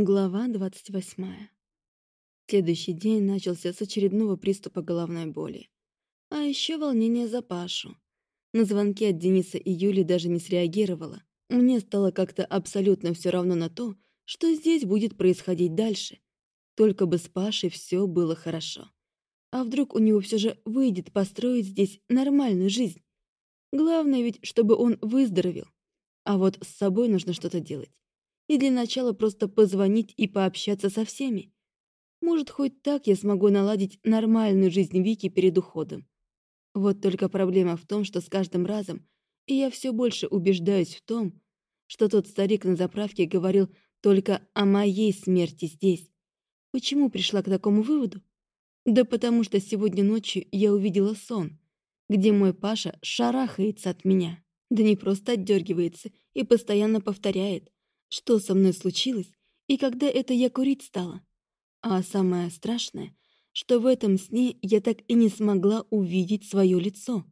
Глава 28. Следующий день начался с очередного приступа головной боли. А еще волнение за Пашу. На звонки от Дениса и Юли даже не среагировала. Мне стало как-то абсолютно все равно на то, что здесь будет происходить дальше. Только бы с Пашей все было хорошо. А вдруг у него все же выйдет построить здесь нормальную жизнь? Главное ведь, чтобы он выздоровел. А вот с собой нужно что-то делать и для начала просто позвонить и пообщаться со всеми. Может, хоть так я смогу наладить нормальную жизнь Вики перед уходом. Вот только проблема в том, что с каждым разом и я все больше убеждаюсь в том, что тот старик на заправке говорил только о моей смерти здесь. Почему пришла к такому выводу? Да потому что сегодня ночью я увидела сон, где мой Паша шарахается от меня. Да не просто отдергивается и постоянно повторяет что со мной случилось и когда это я курить стала. А самое страшное, что в этом сне я так и не смогла увидеть свое лицо.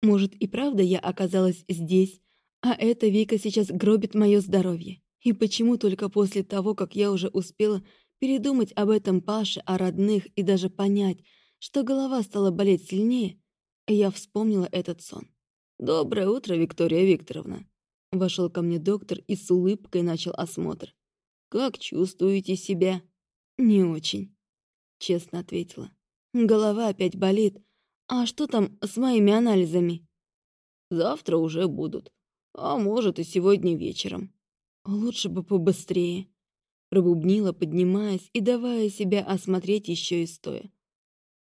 Может, и правда я оказалась здесь, а эта Вика сейчас гробит мое здоровье. И почему только после того, как я уже успела передумать об этом Паше, о родных и даже понять, что голова стала болеть сильнее, я вспомнила этот сон. «Доброе утро, Виктория Викторовна», Вошел ко мне доктор и с улыбкой начал осмотр. «Как чувствуете себя?» «Не очень», — честно ответила. «Голова опять болит. А что там с моими анализами?» «Завтра уже будут. А может, и сегодня вечером». «Лучше бы побыстрее», — пробубнила, поднимаясь и давая себя осмотреть еще и стоя.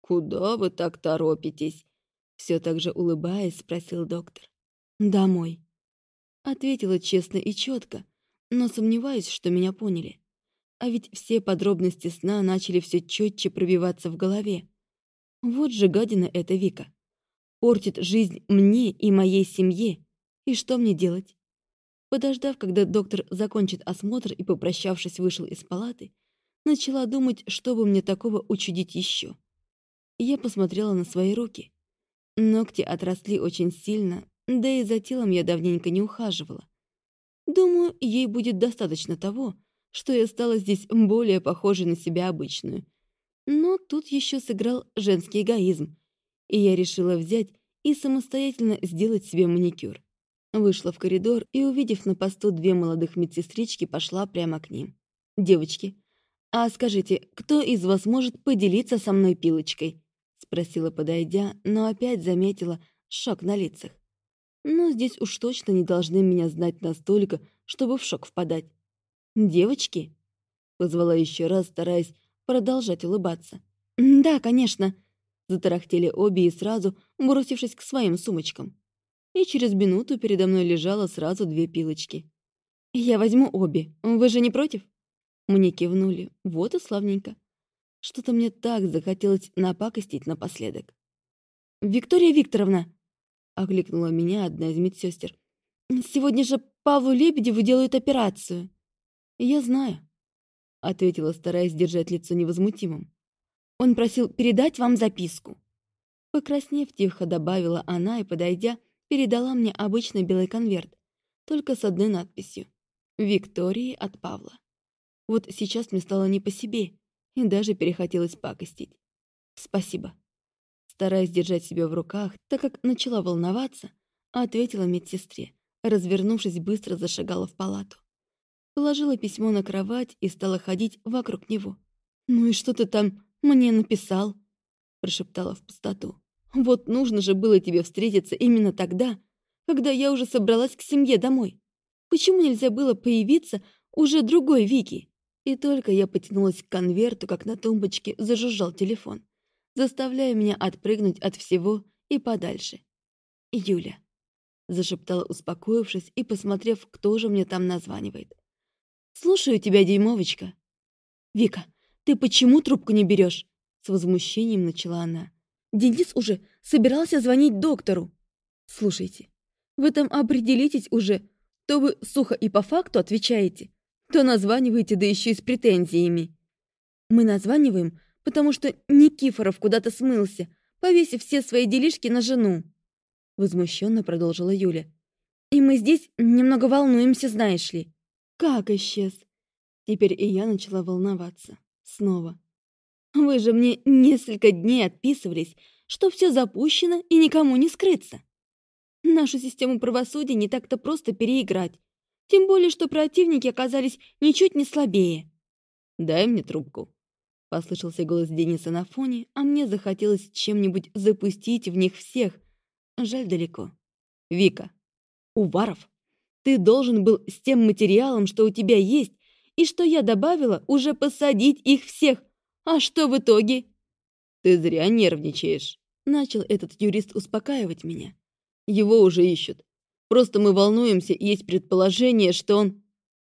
«Куда вы так торопитесь?» Все так же улыбаясь, спросил доктор. «Домой». Ответила честно и четко, но сомневаюсь, что меня поняли. А ведь все подробности сна начали все четче пробиваться в голове. Вот же гадина эта Вика. Портит жизнь мне и моей семье. И что мне делать? Подождав, когда доктор закончит осмотр и, попрощавшись, вышел из палаты, начала думать, что бы мне такого учудить еще. Я посмотрела на свои руки. Ногти отросли очень сильно, да и за телом я давненько не ухаживала. Думаю, ей будет достаточно того, что я стала здесь более похожей на себя обычную. Но тут еще сыграл женский эгоизм, и я решила взять и самостоятельно сделать себе маникюр. Вышла в коридор и, увидев на посту две молодых медсестрички, пошла прямо к ним. «Девочки, а скажите, кто из вас может поделиться со мной пилочкой?» — спросила, подойдя, но опять заметила шок на лицах. Но здесь уж точно не должны меня знать настолько, чтобы в шок впадать. «Девочки?» — позвала еще раз, стараясь продолжать улыбаться. «Да, конечно», — затарахтели обе и сразу, бросившись к своим сумочкам. И через минуту передо мной лежало сразу две пилочки. «Я возьму обе. Вы же не против?» Мне кивнули. Вот и славненько. Что-то мне так захотелось напакостить напоследок. «Виктория Викторовна!» Окликнула меня одна из медсестер. «Сегодня же Павлу Лебедеву делают операцию». «Я знаю», — ответила, стараясь держать лицо невозмутимым. «Он просил передать вам записку». Покраснев, тихо добавила она и, подойдя, передала мне обычный белый конверт, только с одной надписью «Виктории от Павла». Вот сейчас мне стало не по себе, и даже перехотелось пакостить. «Спасибо». Стараясь держать себя в руках, так как начала волноваться, ответила медсестре. Развернувшись, быстро зашагала в палату. Положила письмо на кровать и стала ходить вокруг него. «Ну и что ты там мне написал?» прошептала в пустоту. «Вот нужно же было тебе встретиться именно тогда, когда я уже собралась к семье домой. Почему нельзя было появиться уже другой Вики?» И только я потянулась к конверту, как на тумбочке зажужжал телефон заставляя меня отпрыгнуть от всего и подальше. «Юля», — зашептала, успокоившись и посмотрев, кто же мне там названивает. «Слушаю тебя, дюймовочка». «Вика, ты почему трубку не берешь?» С возмущением начала она. «Денис уже собирался звонить доктору». «Слушайте, вы там определитесь уже. То вы сухо и по факту отвечаете, то названиваете, да еще и с претензиями». «Мы названиваем, потому что Никифоров куда-то смылся, повесив все свои делишки на жену. Возмущенно продолжила Юля. И мы здесь немного волнуемся, знаешь ли. Как исчез? Теперь и я начала волноваться. Снова. Вы же мне несколько дней отписывались, что все запущено и никому не скрыться. Нашу систему правосудия не так-то просто переиграть. Тем более, что противники оказались ничуть не слабее. «Дай мне трубку», — послышался голос Дениса на фоне, а мне захотелось чем-нибудь запустить в них всех. Жаль далеко. «Вика, Уваров, ты должен был с тем материалом, что у тебя есть, и что я добавила, уже посадить их всех. А что в итоге?» «Ты зря нервничаешь», — начал этот юрист успокаивать меня. «Его уже ищут. Просто мы волнуемся, и есть предположение, что он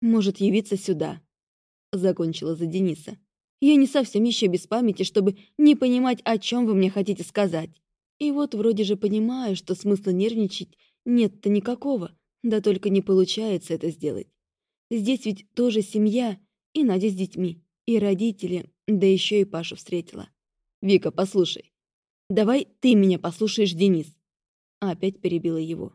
может явиться сюда». Закончила за Дениса. «Я не совсем еще без памяти, чтобы не понимать, о чем вы мне хотите сказать. И вот вроде же понимаю, что смысла нервничать нет-то никакого, да только не получается это сделать. Здесь ведь тоже семья, и Надя с детьми, и родители, да еще и Пашу встретила. «Вика, послушай. Давай ты меня послушаешь, Денис». Опять перебила его.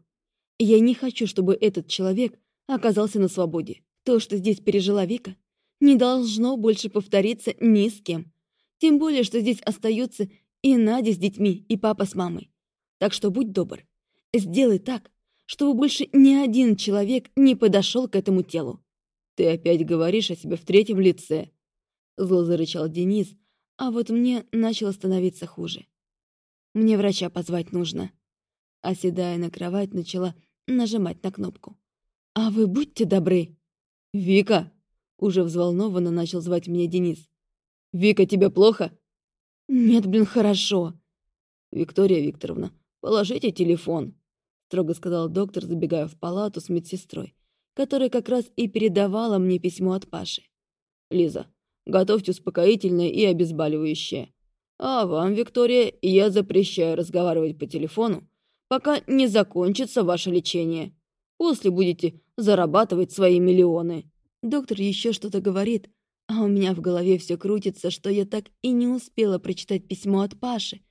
Я не хочу, чтобы этот человек оказался на свободе. То, что здесь пережила Вика, не должно больше повториться ни с кем. Тем более, что здесь остаются и Надя с детьми, и папа с мамой. Так что будь добр, сделай так, чтобы больше ни один человек не подошел к этому телу. Ты опять говоришь о себе в третьем лице. Зло зарычал Денис, а вот мне начало становиться хуже. Мне врача позвать нужно. Оседая на кровать, начала нажимать на кнопку. «А вы будьте добры!» «Вика!» — уже взволнованно начал звать меня Денис. «Вика, тебе плохо?» «Нет, блин, хорошо!» «Виктория Викторовна, положите телефон», — строго сказал доктор, забегая в палату с медсестрой, которая как раз и передавала мне письмо от Паши. «Лиза, готовьте успокоительное и обезболивающее. А вам, Виктория, я запрещаю разговаривать по телефону пока не закончится ваше лечение. После будете зарабатывать свои миллионы». Доктор еще что-то говорит, а у меня в голове все крутится, что я так и не успела прочитать письмо от Паши.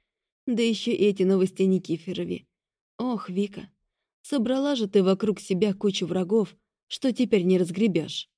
Да еще эти новости о Никифорове. Ох, Вика, собрала же ты вокруг себя кучу врагов, что теперь не разгребешь.